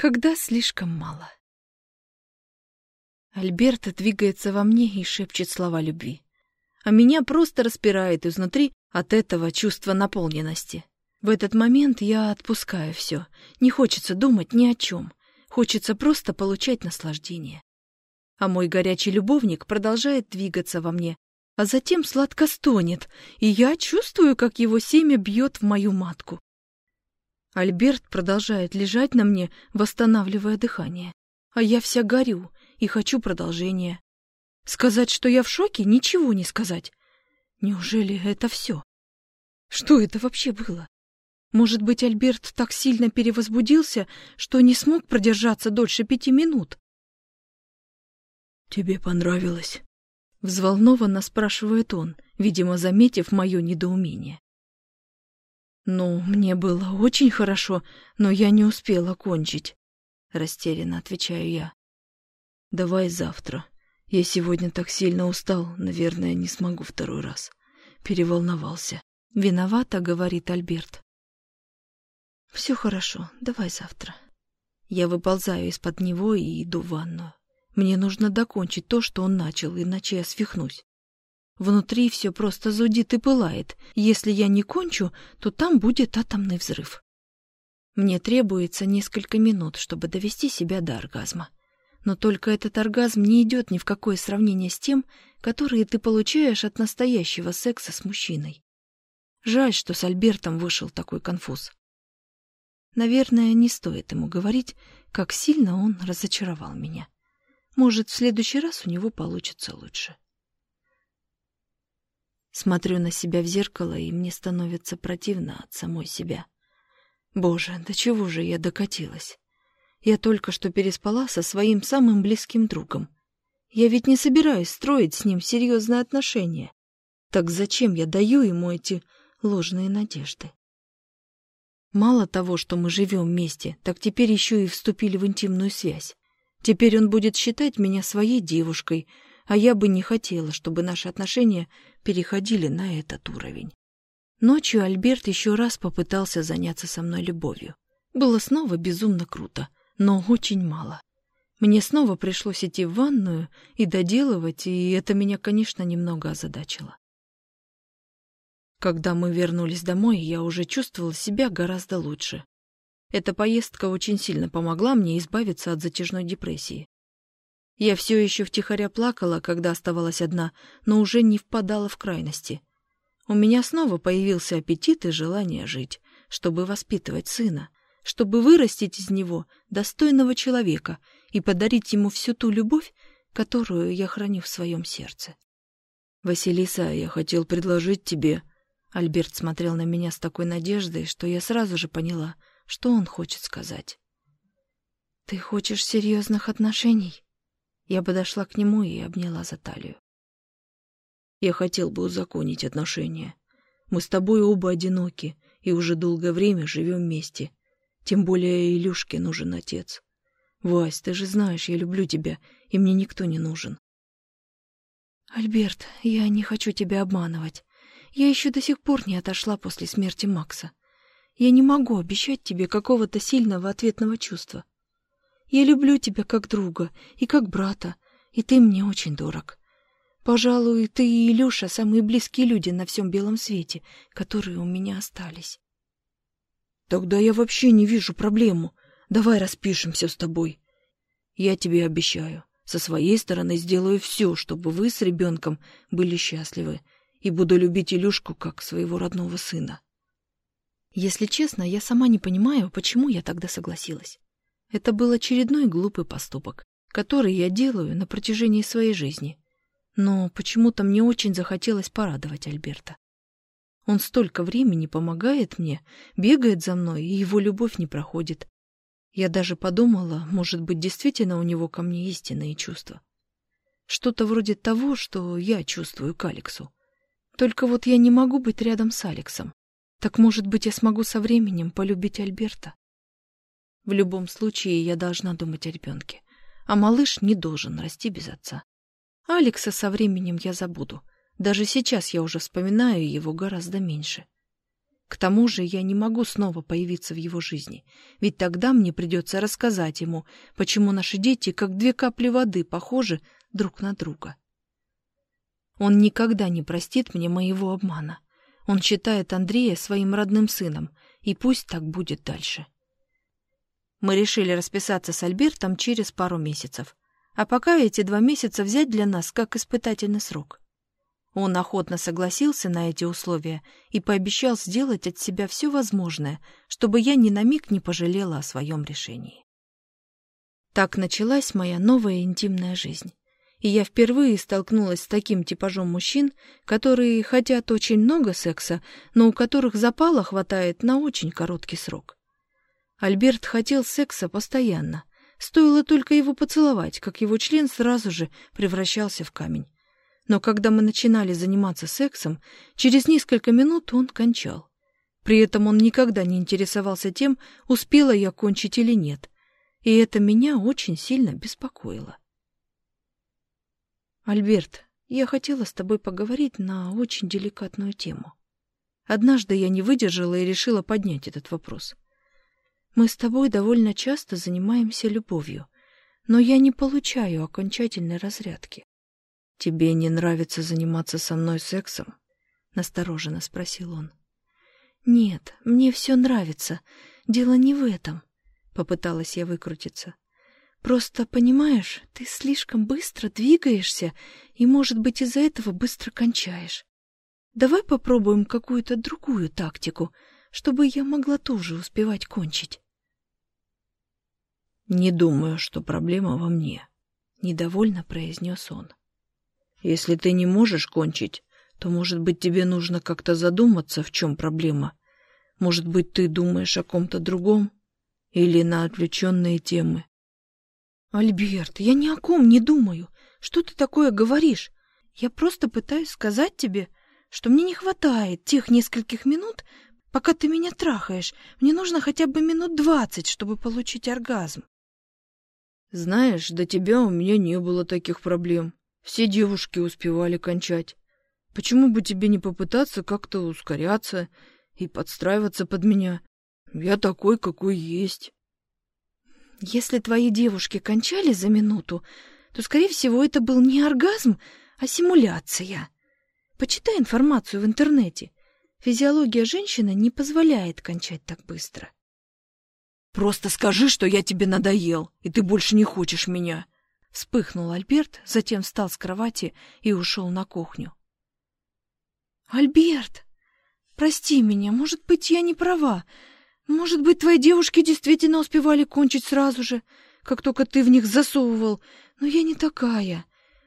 когда слишком мало. Альберта двигается во мне и шепчет слова любви. А меня просто распирает изнутри от этого чувства наполненности. В этот момент я отпускаю все. Не хочется думать ни о чем. Хочется просто получать наслаждение. А мой горячий любовник продолжает двигаться во мне, а затем сладко стонет, и я чувствую, как его семя бьет в мою матку. Альберт продолжает лежать на мне, восстанавливая дыхание. А я вся горю и хочу продолжения. Сказать, что я в шоке, ничего не сказать. Неужели это все? Что это вообще было? Может быть, Альберт так сильно перевозбудился, что не смог продержаться дольше пяти минут? «Тебе понравилось?» — взволнованно спрашивает он, видимо, заметив мое недоумение. «Ну, мне было очень хорошо, но я не успела кончить», — растерянно отвечаю я. «Давай завтра. Я сегодня так сильно устал, наверное, не смогу второй раз. Переволновался». «Виновата», — говорит Альберт. «Все хорошо, давай завтра». Я выползаю из-под него и иду в ванную. Мне нужно докончить то, что он начал, иначе я свихнусь. Внутри все просто зудит и пылает. Если я не кончу, то там будет атомный взрыв. Мне требуется несколько минут, чтобы довести себя до оргазма. Но только этот оргазм не идет ни в какое сравнение с тем, которые ты получаешь от настоящего секса с мужчиной. Жаль, что с Альбертом вышел такой конфуз. Наверное, не стоит ему говорить, как сильно он разочаровал меня. Может, в следующий раз у него получится лучше. Смотрю на себя в зеркало, и мне становится противно от самой себя. Боже, до чего же я докатилась? Я только что переспала со своим самым близким другом. Я ведь не собираюсь строить с ним серьезные отношения. Так зачем я даю ему эти ложные надежды? Мало того, что мы живем вместе, так теперь еще и вступили в интимную связь. Теперь он будет считать меня своей девушкой, а я бы не хотела, чтобы наши отношения переходили на этот уровень. Ночью Альберт еще раз попытался заняться со мной любовью. Было снова безумно круто, но очень мало. Мне снова пришлось идти в ванную и доделывать, и это меня, конечно, немного озадачило. Когда мы вернулись домой, я уже чувствовала себя гораздо лучше. Эта поездка очень сильно помогла мне избавиться от затяжной депрессии. Я все еще втихаря плакала, когда оставалась одна, но уже не впадала в крайности. У меня снова появился аппетит и желание жить, чтобы воспитывать сына, чтобы вырастить из него достойного человека и подарить ему всю ту любовь, которую я храню в своем сердце. «Василиса, я хотел предложить тебе...» Альберт смотрел на меня с такой надеждой, что я сразу же поняла, что он хочет сказать. «Ты хочешь серьезных отношений?» Я подошла к нему и обняла за талию. Я хотел бы узаконить отношения. Мы с тобой оба одиноки и уже долгое время живем вместе. Тем более Илюшке нужен отец. Вась, ты же знаешь, я люблю тебя, и мне никто не нужен. Альберт, я не хочу тебя обманывать. Я еще до сих пор не отошла после смерти Макса. Я не могу обещать тебе какого-то сильного ответного чувства. Я люблю тебя как друга и как брата, и ты мне очень дорог. Пожалуй, ты и Илюша — самые близкие люди на всем белом свете, которые у меня остались. Тогда я вообще не вижу проблему. Давай распишемся с тобой. Я тебе обещаю, со своей стороны сделаю все, чтобы вы с ребенком были счастливы, и буду любить Илюшку как своего родного сына. Если честно, я сама не понимаю, почему я тогда согласилась. Это был очередной глупый поступок, который я делаю на протяжении своей жизни. Но почему-то мне очень захотелось порадовать Альберта. Он столько времени помогает мне, бегает за мной, и его любовь не проходит. Я даже подумала, может быть, действительно у него ко мне истинные чувства. Что-то вроде того, что я чувствую к Алексу. Только вот я не могу быть рядом с Алексом. Так, может быть, я смогу со временем полюбить Альберта? В любом случае, я должна думать о ребенке. А малыш не должен расти без отца. Алекса со временем я забуду. Даже сейчас я уже вспоминаю его гораздо меньше. К тому же я не могу снова появиться в его жизни, ведь тогда мне придется рассказать ему, почему наши дети, как две капли воды, похожи друг на друга. Он никогда не простит мне моего обмана. Он считает Андрея своим родным сыном, и пусть так будет дальше. Мы решили расписаться с Альбертом через пару месяцев, а пока эти два месяца взять для нас как испытательный срок. Он охотно согласился на эти условия и пообещал сделать от себя все возможное, чтобы я ни на миг не пожалела о своем решении. Так началась моя новая интимная жизнь. И я впервые столкнулась с таким типажом мужчин, которые хотят очень много секса, но у которых запала хватает на очень короткий срок. Альберт хотел секса постоянно. Стоило только его поцеловать, как его член сразу же превращался в камень. Но когда мы начинали заниматься сексом, через несколько минут он кончал. При этом он никогда не интересовался тем, успела я кончить или нет. И это меня очень сильно беспокоило. «Альберт, я хотела с тобой поговорить на очень деликатную тему. Однажды я не выдержала и решила поднять этот вопрос. Мы с тобой довольно часто занимаемся любовью, но я не получаю окончательной разрядки. «Тебе не нравится заниматься со мной сексом?» — настороженно спросил он. «Нет, мне все нравится. Дело не в этом», — попыталась я выкрутиться. «Просто, понимаешь, ты слишком быстро двигаешься и, может быть, из-за этого быстро кончаешь. Давай попробуем какую-то другую тактику, чтобы я могла тоже успевать кончить». «Не думаю, что проблема во мне», — недовольно произнес он. Если ты не можешь кончить, то, может быть, тебе нужно как-то задуматься, в чем проблема. Может быть, ты думаешь о ком-то другом? Или на отвлеченные темы? Альберт, я ни о ком не думаю. Что ты такое говоришь? Я просто пытаюсь сказать тебе, что мне не хватает тех нескольких минут, пока ты меня трахаешь. Мне нужно хотя бы минут двадцать, чтобы получить оргазм. Знаешь, до тебя у меня не было таких проблем. Все девушки успевали кончать. Почему бы тебе не попытаться как-то ускоряться и подстраиваться под меня? Я такой, какой есть. Если твои девушки кончали за минуту, то, скорее всего, это был не оргазм, а симуляция. Почитай информацию в интернете. Физиология женщины не позволяет кончать так быстро. Просто скажи, что я тебе надоел, и ты больше не хочешь меня. Вспыхнул Альберт, затем встал с кровати и ушел на кухню. «Альберт, прости меня, может быть, я не права. Может быть, твои девушки действительно успевали кончить сразу же, как только ты в них засовывал, но я не такая.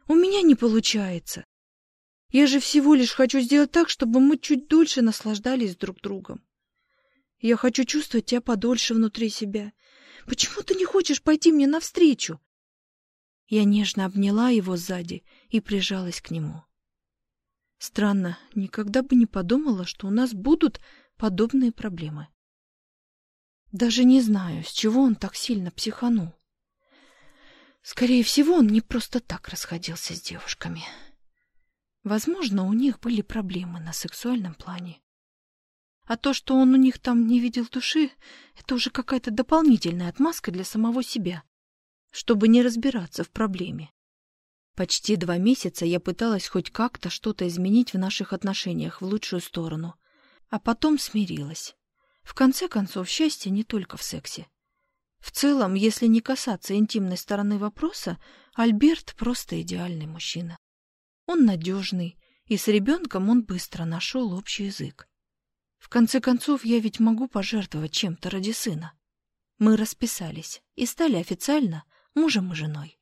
У меня не получается. Я же всего лишь хочу сделать так, чтобы мы чуть дольше наслаждались друг другом. Я хочу чувствовать тебя подольше внутри себя. Почему ты не хочешь пойти мне навстречу? Я нежно обняла его сзади и прижалась к нему. Странно, никогда бы не подумала, что у нас будут подобные проблемы. Даже не знаю, с чего он так сильно психанул. Скорее всего, он не просто так расходился с девушками. Возможно, у них были проблемы на сексуальном плане. А то, что он у них там не видел души, это уже какая-то дополнительная отмазка для самого себя чтобы не разбираться в проблеме. Почти два месяца я пыталась хоть как-то что-то изменить в наших отношениях в лучшую сторону, а потом смирилась. В конце концов, счастье не только в сексе. В целом, если не касаться интимной стороны вопроса, Альберт просто идеальный мужчина. Он надежный, и с ребенком он быстро нашел общий язык. В конце концов, я ведь могу пожертвовать чем-то ради сына. Мы расписались и стали официально мужем и женой.